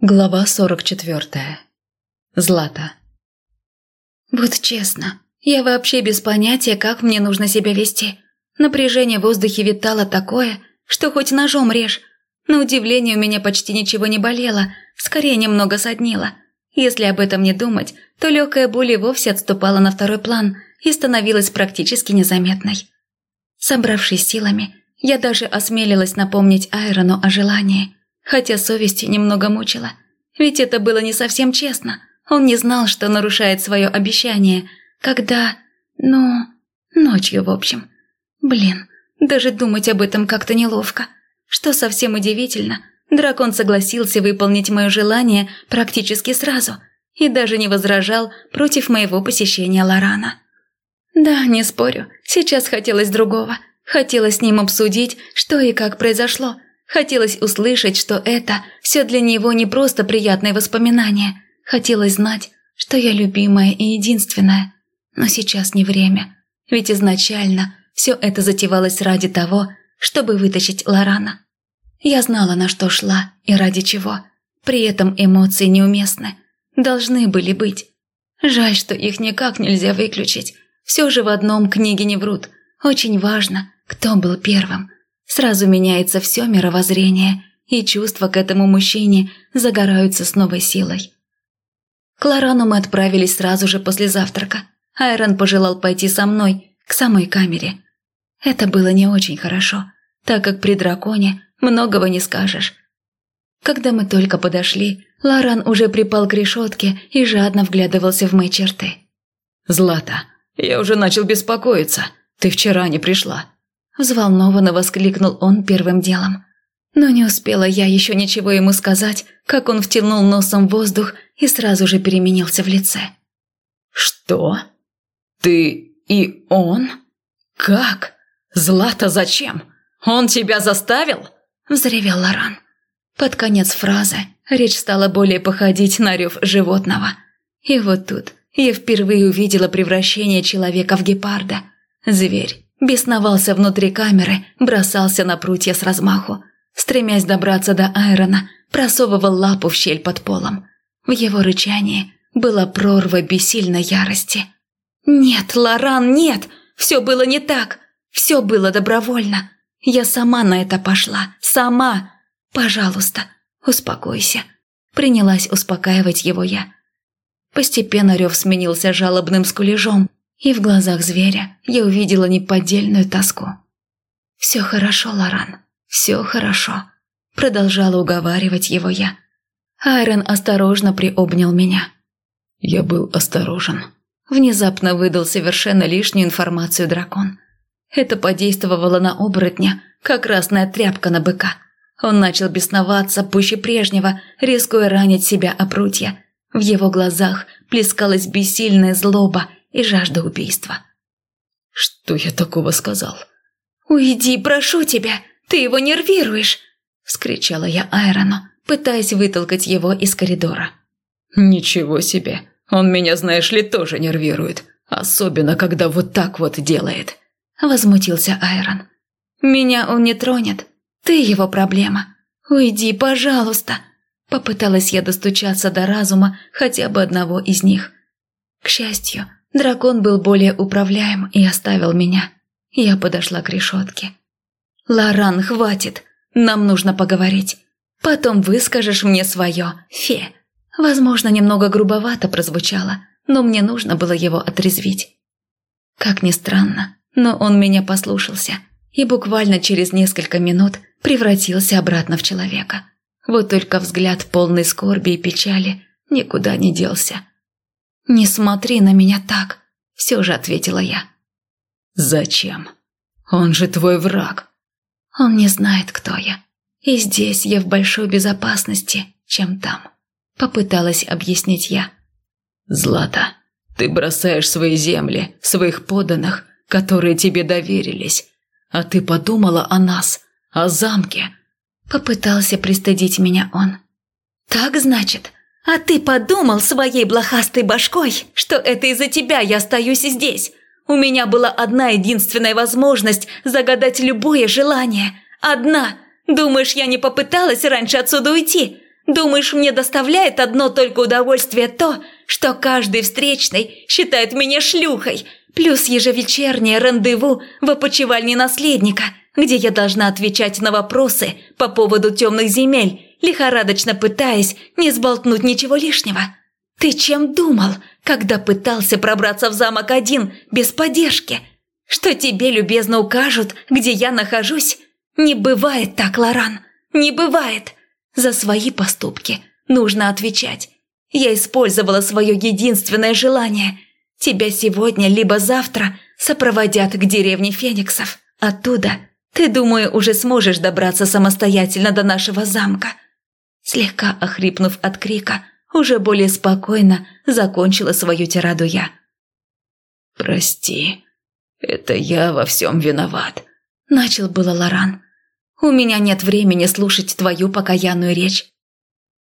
Глава 44. Злата. «Вот честно, я вообще без понятия, как мне нужно себя вести. Напряжение в воздухе витало такое, что хоть ножом режь. На удивление у меня почти ничего не болело, скорее немного соднило. Если об этом не думать, то легкая боль и вовсе отступала на второй план и становилась практически незаметной. Собравшись силами, я даже осмелилась напомнить Айрону о желании – хотя совесть немного мучила. Ведь это было не совсем честно. Он не знал, что нарушает свое обещание, когда... ну... ночью, в общем. Блин, даже думать об этом как-то неловко. Что совсем удивительно, дракон согласился выполнить мое желание практически сразу и даже не возражал против моего посещения Лорана. Да, не спорю, сейчас хотелось другого. Хотелось с ним обсудить, что и как произошло – Хотелось услышать, что это все для него не просто приятные воспоминания. Хотелось знать, что я любимая и единственная. Но сейчас не время. Ведь изначально все это затевалось ради того, чтобы вытащить Лорана. Я знала, на что шла и ради чего. При этом эмоции неуместны. Должны были быть. Жаль, что их никак нельзя выключить. Все же в одном книги не врут. Очень важно, кто был первым – Сразу меняется все мировоззрение, и чувства к этому мужчине загораются с новой силой. К Лорану мы отправились сразу же после завтрака. Айрон пожелал пойти со мной, к самой камере. Это было не очень хорошо, так как при драконе многого не скажешь. Когда мы только подошли, Лоран уже припал к решетке и жадно вглядывался в мои черты. «Злата, я уже начал беспокоиться. Ты вчера не пришла. Взволнованно воскликнул он первым делом. Но не успела я еще ничего ему сказать, как он втянул носом воздух и сразу же переменился в лице. «Что? Ты и он? Как? Злата зачем? Он тебя заставил?» – взревел Лоран. Под конец фразы речь стала более походить на рев животного. И вот тут я впервые увидела превращение человека в гепарда. Зверь Бесновался внутри камеры, бросался на прутья с размаху. Стремясь добраться до Айрона, просовывал лапу в щель под полом. В его рычании была прорва бессильной ярости. «Нет, Лоран, нет! Все было не так! Все было добровольно! Я сама на это пошла! Сама! Пожалуйста, успокойся!» Принялась успокаивать его я. Постепенно рев сменился жалобным скулежом, и в глазах зверя я увидела неподдельную тоску. «Все хорошо, Лоран, все хорошо», – продолжала уговаривать его я. Айрон осторожно приобнял меня. «Я был осторожен», – внезапно выдал совершенно лишнюю информацию дракон. Это подействовало на оборотня, как красная тряпка на быка. Он начал бесноваться пуще прежнего, рискуя ранить себя о прутья. В его глазах плескалась бессильная злоба – и жажда убийства. «Что я такого сказал?» «Уйди, прошу тебя, ты его нервируешь!» – вскричала я Айрону, пытаясь вытолкать его из коридора. «Ничего себе! Он меня, знаешь ли, тоже нервирует, особенно когда вот так вот делает!» – возмутился Айрон. «Меня он не тронет, ты его проблема. Уйди, пожалуйста!» Попыталась я достучаться до разума хотя бы одного из них. К счастью, Дракон был более управляем и оставил меня. Я подошла к решетке. «Лоран, хватит! Нам нужно поговорить. Потом выскажешь мне свое, фе». Возможно, немного грубовато прозвучало, но мне нужно было его отрезвить. Как ни странно, но он меня послушался и буквально через несколько минут превратился обратно в человека. Вот только взгляд полный скорби и печали никуда не делся. «Не смотри на меня так», – все же ответила я. «Зачем? Он же твой враг». «Он не знает, кто я. И здесь я в большой безопасности, чем там», – попыталась объяснить я. «Злата, ты бросаешь свои земли, своих подданных, которые тебе доверились. А ты подумала о нас, о замке?» Попытался пристыдить меня он. «Так, значит, а ты подумал своей блохастой башкой, что это из-за тебя я остаюсь здесь? У меня была одна единственная возможность загадать любое желание. Одна. Думаешь, я не попыталась раньше отсюда уйти? Думаешь, мне доставляет одно только удовольствие то, что каждый встречный считает меня шлюхой, плюс ежевечернее рандеву в опочивальне наследника, где я должна отвечать на вопросы по поводу темных земель, лихорадочно пытаясь не сболтнуть ничего лишнего. Ты чем думал, когда пытался пробраться в замок один без поддержки? Что тебе любезно укажут, где я нахожусь? Не бывает так, Лоран, не бывает. За свои поступки нужно отвечать. Я использовала свое единственное желание. Тебя сегодня либо завтра сопроводят к деревне Фениксов. Оттуда ты, думаю, уже сможешь добраться самостоятельно до нашего замка. Слегка охрипнув от крика, уже более спокойно закончила свою тираду я. «Прости, это я во всем виноват», – начал было Лоран. «У меня нет времени слушать твою покаянную речь.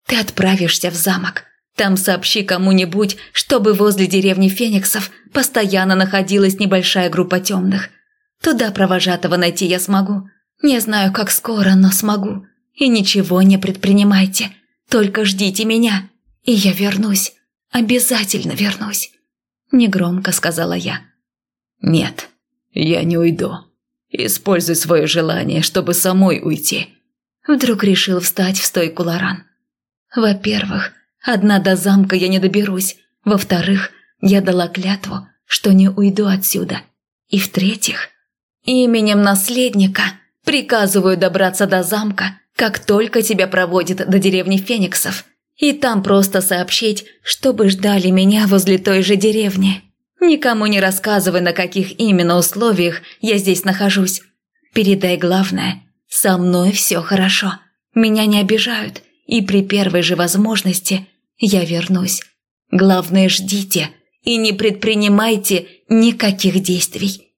Ты отправишься в замок. Там сообщи кому-нибудь, чтобы возле деревни Фениксов постоянно находилась небольшая группа темных. Туда провожатого найти я смогу. Не знаю, как скоро, но смогу. И ничего не предпринимайте. Только ждите меня, и я вернусь. Обязательно вернусь. Негромко сказала я. Нет, я не уйду. Используй свое желание, чтобы самой уйти. Вдруг решил встать в стойку Лоран. Во-первых, одна до замка я не доберусь. Во-вторых, я дала клятву, что не уйду отсюда. И в-третьих, именем наследника приказываю добраться до замка, как только тебя проводят до деревни Фениксов, и там просто сообщить, чтобы ждали меня возле той же деревни. Никому не рассказывай, на каких именно условиях я здесь нахожусь. Передай главное, со мной все хорошо, меня не обижают, и при первой же возможности я вернусь. Главное, ждите и не предпринимайте никаких действий.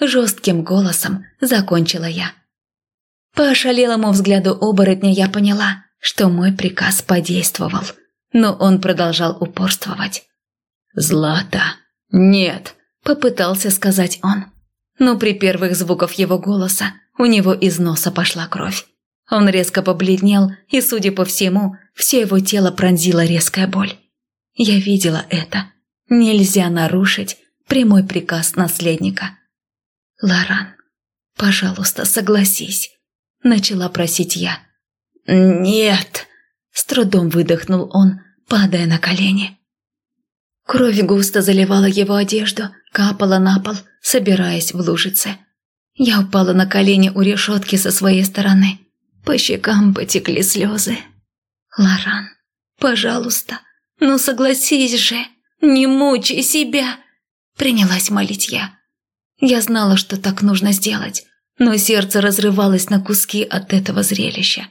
Жестким голосом закончила я. По ошалелому взгляду оборотня я поняла, что мой приказ подействовал, но он продолжал упорствовать. «Злата, нет!» – попытался сказать он. Но при первых звуках его голоса у него из носа пошла кровь. Он резко побледнел, и, судя по всему, все его тело пронзила резкая боль. Я видела это. Нельзя нарушить прямой приказ наследника. «Лоран, пожалуйста, согласись», – начала просить я. «Нет», – с трудом выдохнул он, падая на колени. Кровь густо заливала его одежду, капала на пол, собираясь в лужице. Я упала на колени у решетки со своей стороны – по щекам потекли слезы. «Лоран, пожалуйста, ну согласись же, не мучай себя!» Принялась молить я. Я знала, что так нужно сделать, но сердце разрывалось на куски от этого зрелища.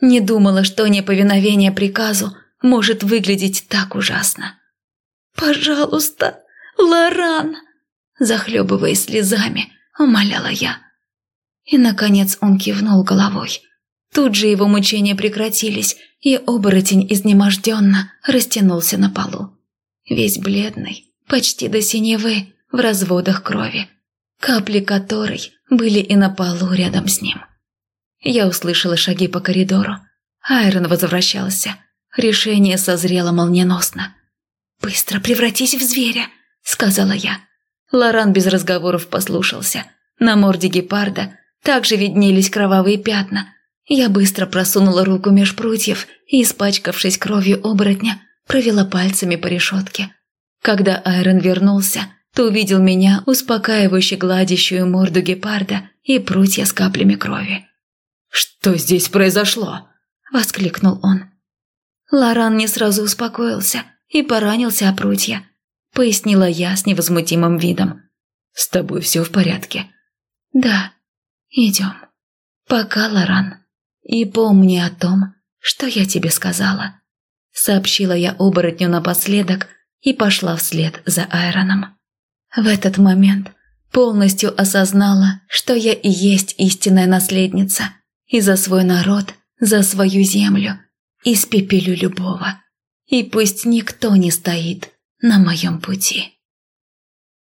Не думала, что неповиновение приказу может выглядеть так ужасно. «Пожалуйста, Лоран!» Захлебываясь слезами, умоляла я. И, наконец, он кивнул головой. Тут же его мучения прекратились, и оборотень изнеможденно растянулся на полу. Весь бледный, почти до синевы, в разводах крови, капли которой были и на полу рядом с ним. Я услышала шаги по коридору. Айрон возвращался. Решение созрело молниеносно. «Быстро превратись в зверя», — сказала я. Лоран без разговоров послушался. На морде гепарда также виднелись кровавые пятна, я быстро просунула руку меж прутьев и, испачкавшись кровью оборотня, провела пальцами по решетке. Когда Айрон вернулся, то увидел меня, успокаивающе гладящую морду гепарда и прутья с каплями крови. «Что здесь произошло?» – воскликнул он. Лоран не сразу успокоился и поранился о прутья, пояснила я с невозмутимым видом. «С тобой все в порядке?» «Да, идем. Пока, Лоран». «И помни о том, что я тебе сказала», — сообщила я оборотню напоследок и пошла вслед за Айроном. В этот момент полностью осознала, что я и есть истинная наследница, и за свой народ, за свою землю, испепелю любого. И пусть никто не стоит на моем пути.